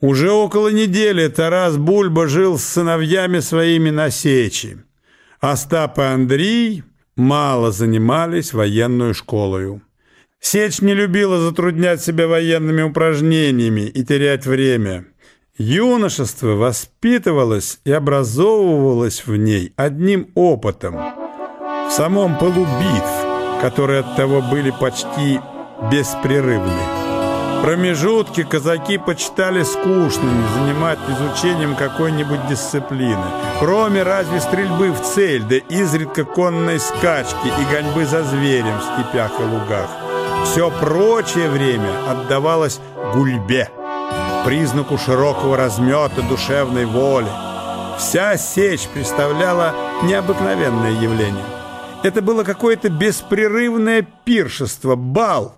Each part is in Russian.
Уже около недели Тарас Бульба жил с сыновьями своими на Сечи. Остап и Андрей мало занимались военную школою. Сечь не любила затруднять себя военными упражнениями и терять время. Юношество воспитывалось и образовывалось в ней одним опытом. В самом пылу битв, которые от того были почти беспрерывны. Промежутки казаки почитали скучными занимать изучением какой-нибудь дисциплины, кроме разве стрельбы в цель, да изредка конной скачки и гоньбы за зверем в степях и лугах. Все прочее время отдавалось гульбе, признаку широкого размета душевной воли. Вся сечь представляла необыкновенное явление. Это было какое-то беспрерывное пиршество, бал,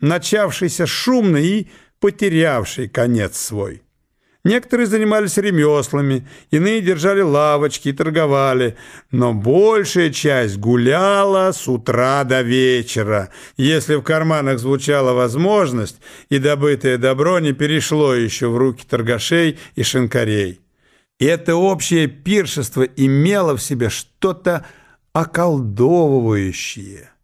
начавшийся шумно и потерявший конец свой. Некоторые занимались ремеслами, иные держали лавочки и торговали, но большая часть гуляла с утра до вечера, если в карманах звучала возможность, и добытое добро не перешло еще в руки торгашей и шинкарей. И это общее пиршество имело в себе что-то околдовывающее –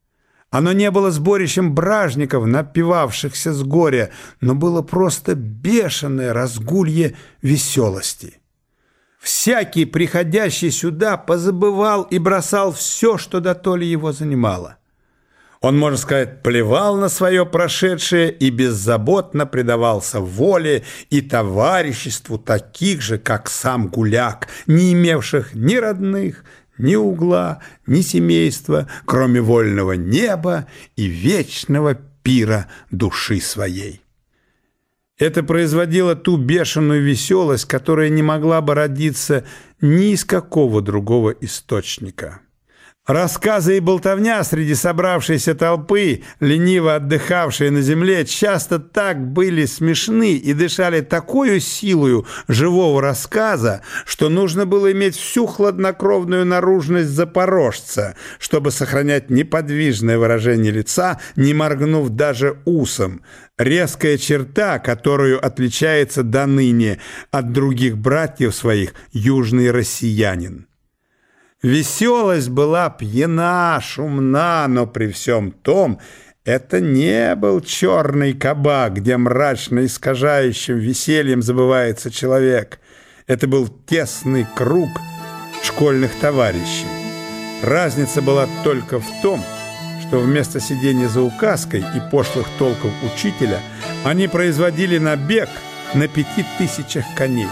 оно не было сборищем бражников, напивавшихся с горя, но было просто бешеное разгулье веселости. Всякий, приходящий сюда, позабывал и бросал все, что до дотоле его занимало. Он, можно сказать, плевал на свое прошедшее и беззаботно предавался воле и товариществу таких же, как сам гуляк, не имевших ни родных, ни угла, ни семейства, кроме вольного неба и вечного пира души своей. Это производило ту бешеную веселость, которая не могла бы родиться ни из какого другого источника. Рассказы и болтовня среди собравшейся толпы, лениво отдыхавшей на земле, часто так были смешны и дышали такую силою живого рассказа, что нужно было иметь всю хладнокровную наружность запорожца, чтобы сохранять неподвижное выражение лица, не моргнув даже усом. Резкая черта, которую отличается до ныне от других братьев своих южный россиянин. Веселость была пьяна, шумна, но при всем том это не был черный кабак, где мрачно искажающим весельем забывается человек. Это был тесный круг школьных товарищей. Разница была только в том, что вместо сидения за указкой и пошлых толков учителя они производили набег на пяти тысячах коней.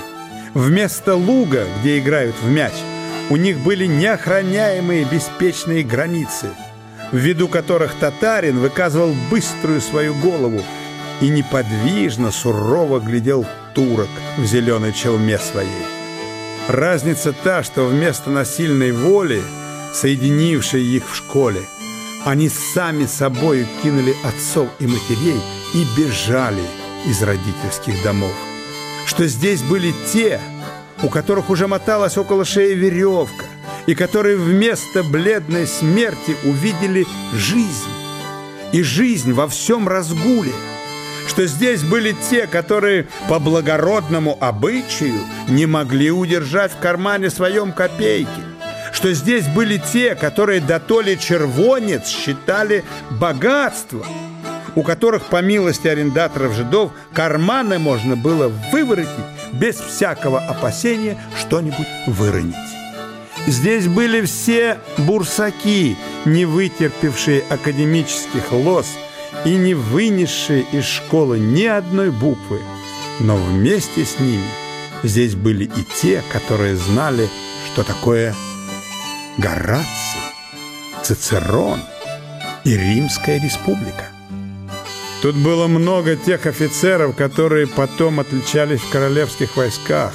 Вместо луга, где играют в мяч – у них были неохраняемые беспечные границы, в виду которых татарин выказывал быструю свою голову и неподвижно, сурово глядел турок в зеленой челме своей. Разница та, что вместо насильной воли, соединившей их в школе, они сами собою кинули отцов и матерей и бежали из родительских домов. Что здесь были те, у которых уже моталась около шеи веревка, и которые вместо бледной смерти увидели жизнь, и жизнь во всем разгуле, что здесь были те, которые по благородному обычаю не могли удержать в кармане своем копейки, что здесь были те, которые до то ли червонец считали богатством, у которых, по милости арендаторов жидов, карманы можно было выворотить без всякого опасения что-нибудь выронить. Здесь были все бурсаки, не вытерпевшие академических лос и не вынесшие из школы ни одной буквы. Но вместе с ними здесь были и те, которые знали, что такое Гораций, Цицерон и Римская республика. Тут было много тех офицеров, которые потом отличались в королевских войсках.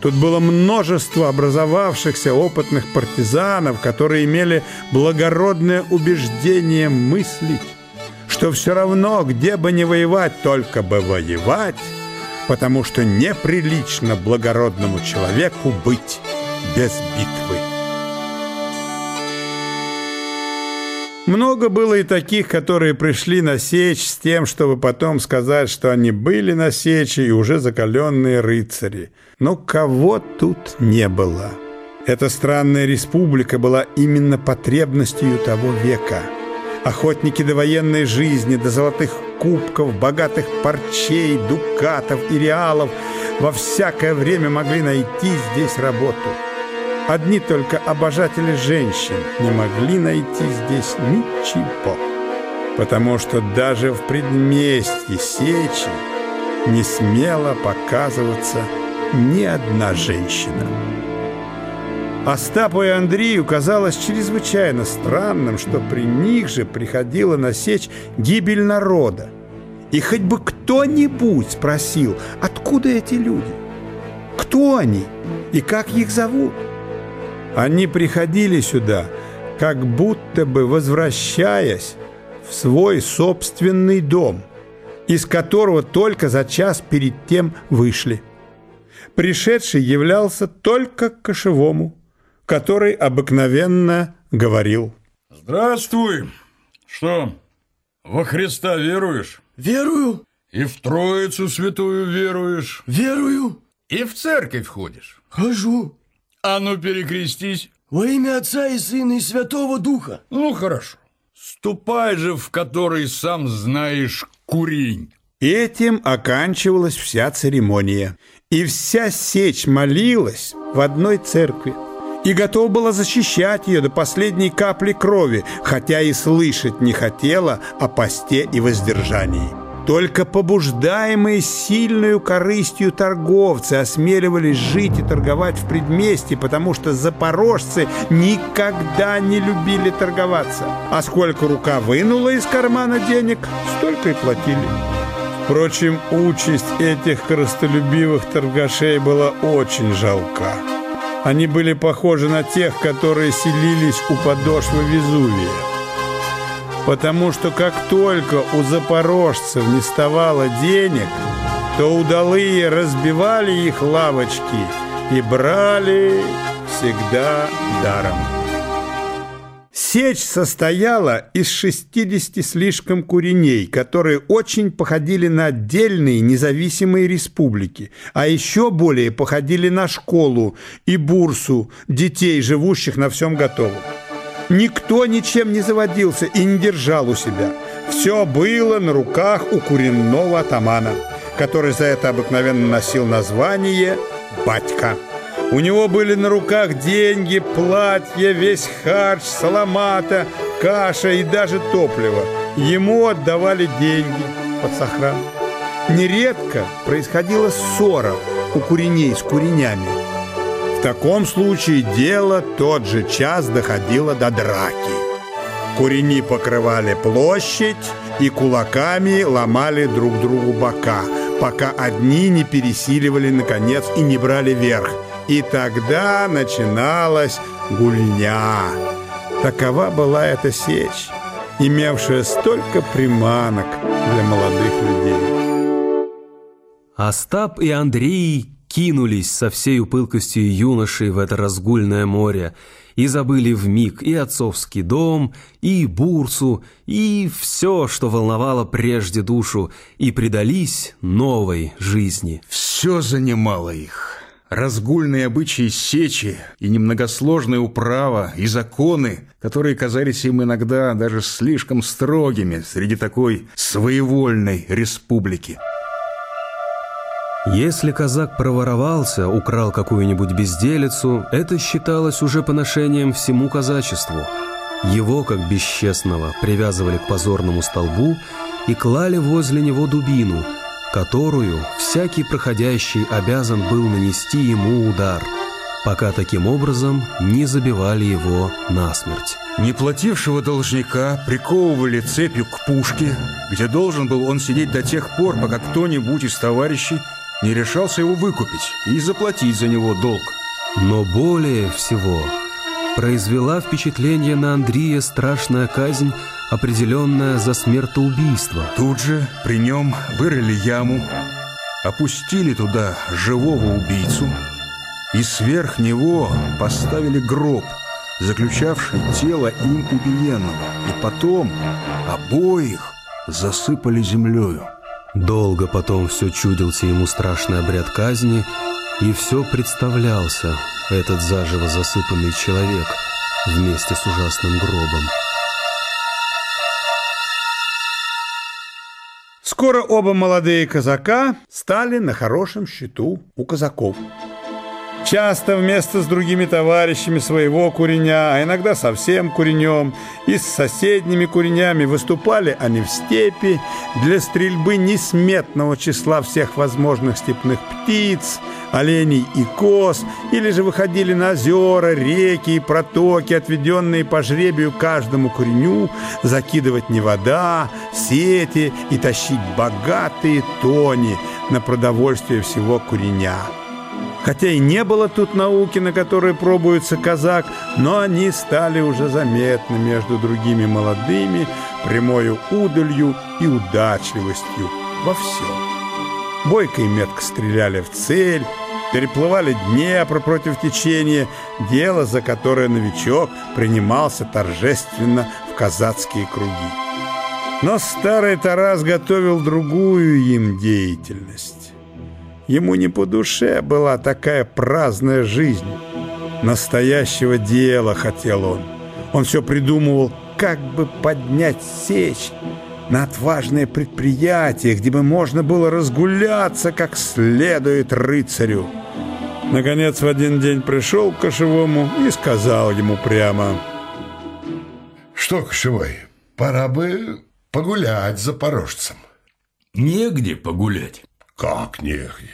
Тут было множество образовавшихся опытных партизанов, которые имели благородное убеждение мыслить, что все равно, где бы ни воевать, только бы воевать, потому что неприлично благородному человеку быть без битвы. Много было и таких, которые пришли на сечь с тем, чтобы потом сказать, что они были на сече и уже закаленные рыцари. Но кого тут не было. Эта странная республика была именно потребностью того века. Охотники до военной жизни, до золотых кубков, богатых парчей, дукатов и реалов во всякое время могли найти здесь работу. Одни только обожатели женщин не могли найти здесь ничего, потому что даже в предместье Сечи не смела показываться ни одна женщина. Остапу и Андрею казалось чрезвычайно странным, что при них же приходила на сечь гибель народа. И хоть бы кто-нибудь спросил, откуда эти люди, кто они и как их зовут. Они приходили сюда, как будто бы возвращаясь в свой собственный дом, из которого только за час перед тем вышли. Пришедший являлся только к кошевому, который обыкновенно говорил. «Здравствуй! Что, во Христа веруешь?» «Верую!» «И в Троицу Святую веруешь?» «Верую!» «И в церковь ходишь?» «Хожу!» А ну перекрестись. Во имя Отца и Сына и Святого Духа. Ну, хорошо. Ступай же, в который сам знаешь курень. Этим оканчивалась вся церемония. И вся сечь молилась в одной церкви. И готова была защищать ее до последней капли крови, хотя и слышать не хотела о посте и воздержании. Только побуждаемые сильную корыстью торговцы осмеливались жить и торговать в предместье, потому что запорожцы никогда не любили торговаться. А сколько рука вынула из кармана денег, столько и платили. Впрочем, участь этих корыстолюбивых торгашей была очень жалка. Они были похожи на тех, которые селились у подошвы Везувия потому что как только у запорожцев не ставало денег, то удалые разбивали их лавочки и брали всегда даром. Сечь состояла из 60 слишком куреней, которые очень походили на отдельные независимые республики, а еще более походили на школу и бурсу детей, живущих на всем готовом. Никто ничем не заводился и не держал у себя. Все было на руках у куренного атамана, который за это обыкновенно носил название «Батька». У него были на руках деньги, платья, весь харч, саламата, каша и даже топливо. Ему отдавали деньги под сохран. Нередко происходила ссора у куреней с куренями таком случае дело тот же час доходило до драки. Курени покрывали площадь и кулаками ломали друг другу бока, пока одни не пересиливали, наконец, и не брали верх. И тогда начиналась гульня. Такова была эта сечь, имевшая столько приманок для молодых людей. Остап и Андрей кинулись со всей пылкостью юношей в это разгульное море и забыли в миг и отцовский дом, и бурсу, и все, что волновало прежде душу, и предались новой жизни. Все занимало их. Разгульные обычаи сечи и немногосложная управа, и законы, которые казались им иногда даже слишком строгими среди такой своевольной республики. Если казак проворовался, украл какую-нибудь безделицу, это считалось уже поношением всему казачеству. Его, как бесчестного, привязывали к позорному столбу и клали возле него дубину, которую всякий проходящий обязан был нанести ему удар, пока таким образом не забивали его насмерть. Неплатившего должника приковывали цепью к пушке, где должен был он сидеть до тех пор, пока кто-нибудь из товарищей не решался его выкупить и заплатить за него долг. Но более всего произвела впечатление на Андрея страшная казнь, определенная за смертоубийство. Тут же при нем вырыли яму, опустили туда живого убийцу и сверх него поставили гроб, заключавший тело им убиенного, и потом обоих засыпали землею. Долго потом все чудился ему страшный обряд казни, и все представлялся этот заживо засыпанный человек вместе с ужасным гробом. Скоро оба молодые казака стали на хорошем счету у казаков. Часто вместе с другими товарищами своего куреня, а иногда совсем куренем, и с соседними куренями выступали они в степи для стрельбы несметного числа всех возможных степных птиц, оленей и коз, или же выходили на озера, реки и протоки, отведенные по жребию каждому куреню, закидывать не вода, сети и тащить богатые тони на продовольствие всего куреня. Хотя и не было тут науки, на которой пробуется казак, но они стали уже заметны между другими молодыми прямою удалью и удачливостью во всем. Бойко и метко стреляли в цель, переплывали Днепр против течения, дело, за которое новичок принимался торжественно в казацкие круги. Но старый Тарас готовил другую им деятельность. Ему не по душе была такая праздная жизнь. Настоящего дела хотел он. Он все придумывал, как бы поднять сечь на отважное предприятие, где бы можно было разгуляться как следует рыцарю. Наконец, в один день пришел к Кошевому и сказал ему прямо. Что, Кошевой, пора бы погулять за запорожцем. Негде погулять. Как негде?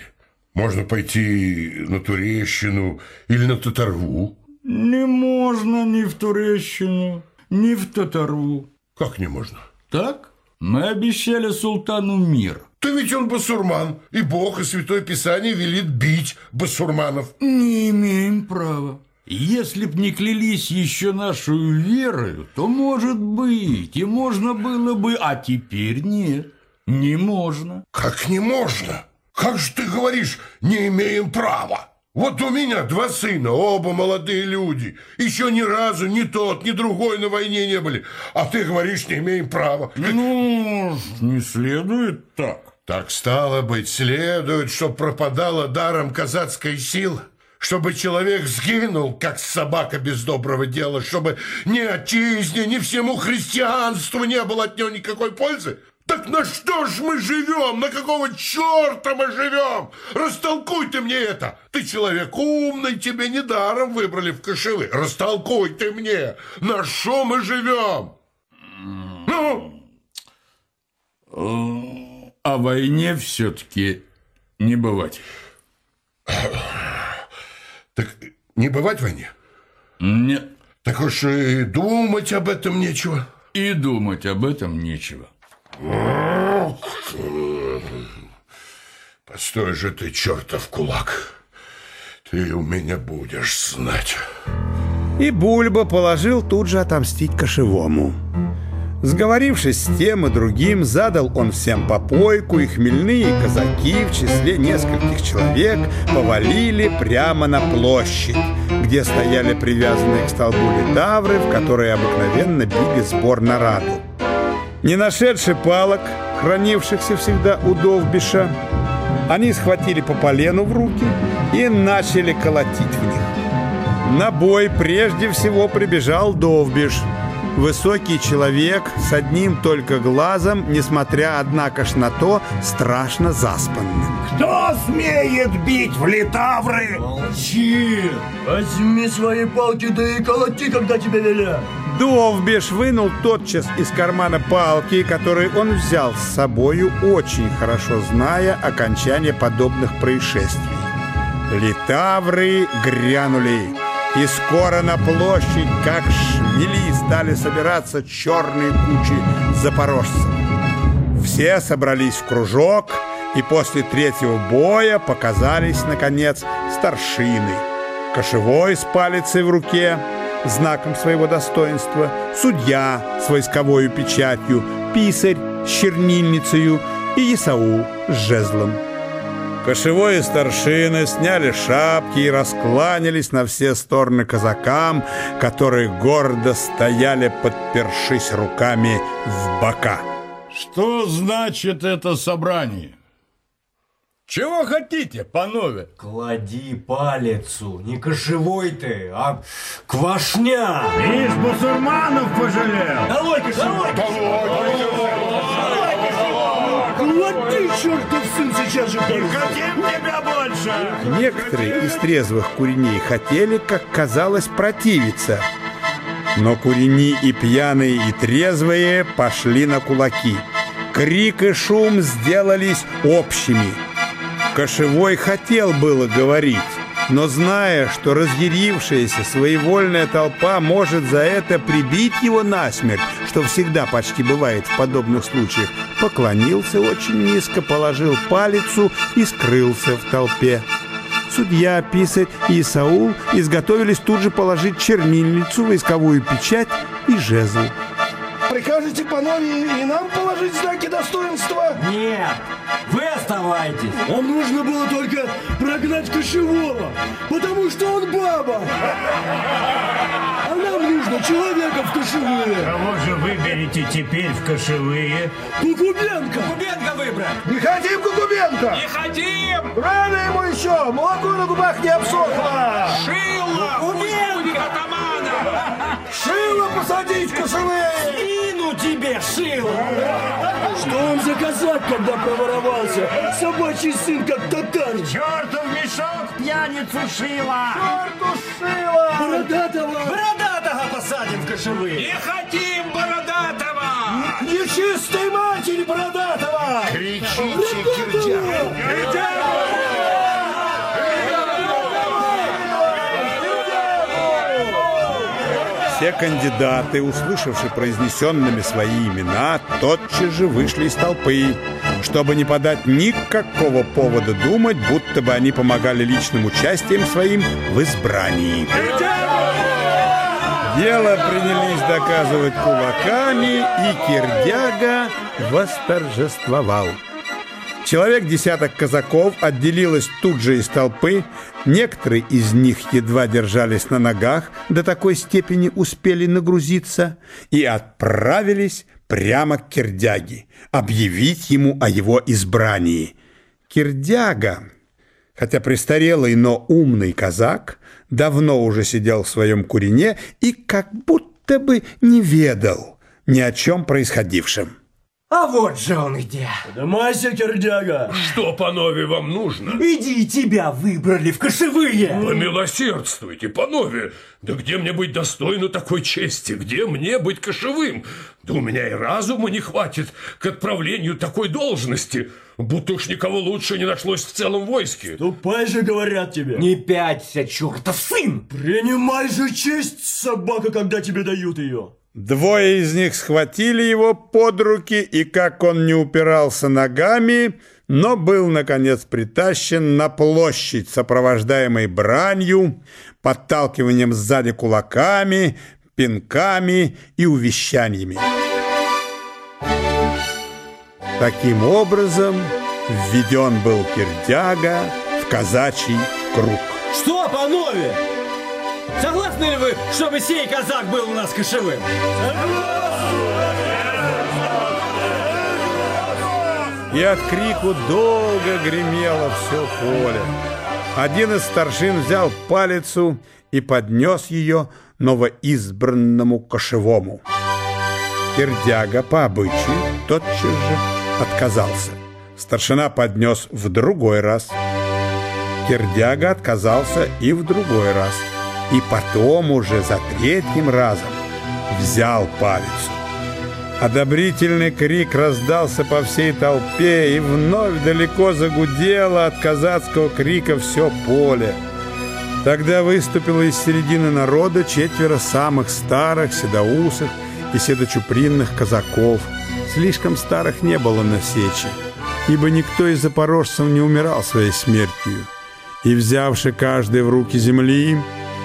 Можно пойти на Турещину или на Татарву. Не можно ни в Турещину, ни в Татарву. Как не можно? Так? Мы обещали султану мир. Да ведь он басурман, и Бог, и Святое Писание велит бить басурманов. Не имеем права. Если б не клялись еще нашу верою, то, может быть, и можно было бы, а теперь нет, не можно. Как не можно? Как же ты говоришь, не имеем права? Вот у меня два сына, оба молодые люди. Еще ни разу ни тот, ни другой на войне не были. А ты говоришь, не имеем права. Ну, не следует так. Так стало быть, следует, что пропадала даром казацкая сила. Чтобы человек сгинул, как собака без доброго дела, чтобы ни отчизне, ни всему христианству не было от него никакой пользы. Так на что ж мы живем? На какого черта мы живем? Растолкуй ты мне это. Ты человек умный, тебе недаром выбрали в кошевы. Растолкуй ты мне, на что мы живем? Ну? О войне все-таки не бывать. Так не бывать войне? Нет. Так уж и думать об этом нечего. И думать об этом нечего. Постой же ты, чертов кулак. Ты у меня будешь знать. И Бульба положил тут же отомстить кошевому. Сговорившись с тем и другим, задал он всем попойку, и хмельные казаки в числе нескольких человек повалили прямо на площадь, где стояли привязанные к столбу литавры, в которые обыкновенно били сбор на раду. Не нашедший палок, хранившихся всегда у Довбиша, они схватили по полену в руки и начали колотить в них. На бой прежде всего прибежал Довбиш. Высокий человек с одним только глазом, несмотря, однако ж на то, страшно заспанным. Кто смеет бить в литавры? Молчи! Возьми свои палки, да и колоти, когда тебя велят. Довбиш вынул тотчас из кармана палки, которые он взял с собою, очень хорошо зная окончание подобных происшествий. Литавры грянули, и скоро на площадь, как шмели, стали собираться черные кучи запорожцев. Все собрались в кружок, и после третьего боя показались, наконец, старшины. Кошевой с палицей в руке – знаком своего достоинства, судья с войсковой печатью, писарь с чернильницею и Исаул с жезлом. Кошевой и старшины сняли шапки и раскланялись на все стороны казакам, которые гордо стояли, подпершись руками в бока. Что значит это собрание? Чего хотите, панове? Клади палицу, не кошевой ты, а квашня. Из бусурманов пожалел. Долой кошевой! Клади, чертов сын, сейчас же Хотим тебя больше. Некоторые из трезвых куреней хотели, как казалось, противиться. Но курени и пьяные, и трезвые пошли на кулаки. Крик и шум сделались общими. Кошевой хотел было говорить, но зная, что разъярившаяся своевольная толпа может за это прибить его насмерть, что всегда почти бывает в подобных случаях, поклонился очень низко, положил палицу и скрылся в толпе. Судья, писарь и Саул изготовились тут же положить чернильницу, войсковую печать и жезл. Прикажете панове и нам положить знаки достоинства? Нет, вы оставайтесь. Нам нужно было только прогнать кошевого, потому что он баба. А нам нужно человека в кошевые. Кого же выберете теперь в кошевые? Кукубенко. Кубенко выбрать. Не хотим Кукубенко. Не хотим! Рано ему еще, молоко на губах не обсохло. Шило! Кубенко! атамана! Шило посадить в кошевые. Спину тебе шило! Что он за казак, когда проворовался? Собачий сын, как татарин. Чертов мешок пьяницу шила! Черту шило. Бородатого. Бородатого посадим в кошевые! Не хотим Кандидаты, услышавши произнесенными свои имена, тотчас же вышли из толпы, чтобы не подать никакого повода думать, будто бы они помогали личным участием своим в избрании. Дело принялись доказывать кулаками, и Кирдяга восторжествовал. Человек десяток казаков отделилось тут же из толпы. Некоторые из них едва держались на ногах, до такой степени успели нагрузиться, и отправились прямо к Кирдяге, объявить ему о его избрании. Кирдяга, хотя престарелый, но умный казак, давно уже сидел в своем курине и как будто бы не ведал ни о чем происходившем. А вот же он где! Подымайся, кирдяга. Что, панове, вам нужно? Иди, тебя выбрали в кошевые! Помилосердствуйте, панове! Да где мне быть достойну такой чести? Где мне быть кошевым? Да у меня и разума не хватит к отправлению такой должности. Будто уж никого лучше не нашлось в целом войске. Тупай же, говорят тебе. Не пяться, чертов сын! Принимай же честь, собака, когда тебе дают ее. Двое из них схватили его под руки, и как он не упирался ногами, но был, наконец, притащен на площадь, сопровождаемой бранью, подталкиванием сзади кулаками, пинками и увещаниями. Таким образом, введен был Кирдяга в казачий круг. Что, панове? Согласны ли вы, чтобы сей казак был у нас кошевым? И от крику долго гремело все поле. Один из старшин взял палицу и поднес ее новоизбранному кошевому. Кирдяга по обычаю тотчас же отказался. Старшина поднес в другой раз. Кирдяга отказался и в другой раз. И потом уже за третьим разом взял палицу. Одобрительный крик раздался по всей толпе, и вновь далеко загудело от казацкого крика все поле. Тогда выступило из середины народа четверо самых старых, седоусых и седочупринных казаков. Слишком старых не было на сече, ибо никто из запорожцев не умирал своей смертью. И, взявши каждый в руки земли,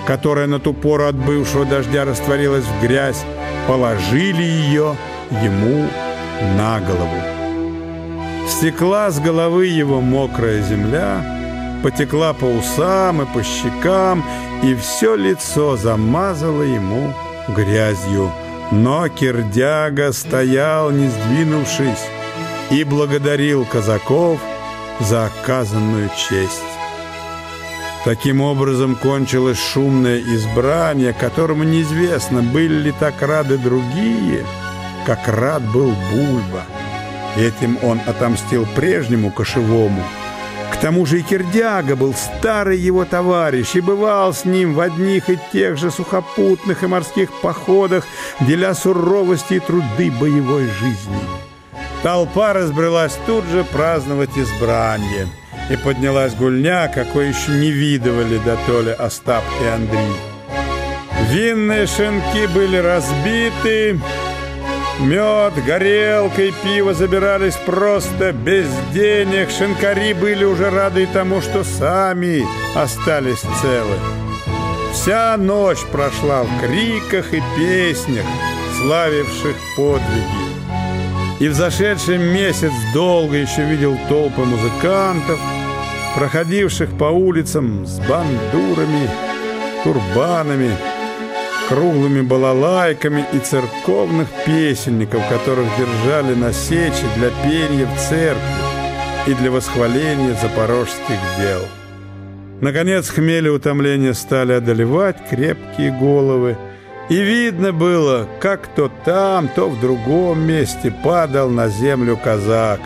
которая на ту пору от бывшего дождя растворилась в грязь, положили ее ему на голову. Стекла с головы его мокрая земля, потекла по усам и по щекам, и все лицо замазало ему грязью. Но Кирдяга стоял, не сдвинувшись, и благодарил казаков за оказанную честь. Таким образом кончилось шумное избрание, которому неизвестно, были ли так рады другие, как рад был Бульба. Этим он отомстил прежнему кошевому. К тому же и Кирдяга был старый его товарищ и бывал с ним в одних и тех же сухопутных и морских походах, деля суровости и труды боевой жизни. Толпа разбрелась тут же праздновать избрание, и поднялась гульня, какой еще не видывали до толи Остап и Андрей. Винные шинки были разбиты, Мед, горелка и пиво забирались просто без денег. Шинкари были уже рады тому, что сами остались целы. Вся ночь прошла в криках и песнях, славивших подвиги. И в зашедший месяц долго еще видел толпы музыкантов, проходивших по улицам с бандурами, турбанами, круглыми балалайками и церковных песенников, которых держали на сече для пения в церкви и для восхваления запорожских дел. Наконец хмель и утомление стали одолевать крепкие головы, и видно было, как то там, то в другом месте падал на землю казак,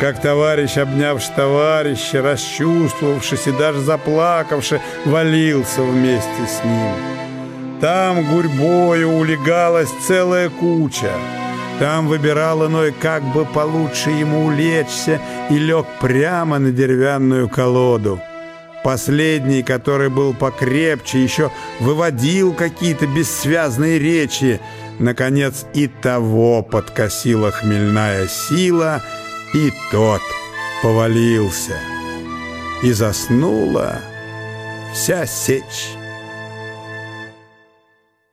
как товарищ, обнявший товарища, расчувствовавшись и даже заплакавший, валился вместе с ним. Там гурьбою улегалась целая куча. Там выбирал иной, как бы получше ему улечься, и лег прямо на деревянную колоду. Последний, который был покрепче, еще выводил какие-то бессвязные речи. Наконец и того подкосила хмельная сила, и тот повалился. И заснула вся сечь.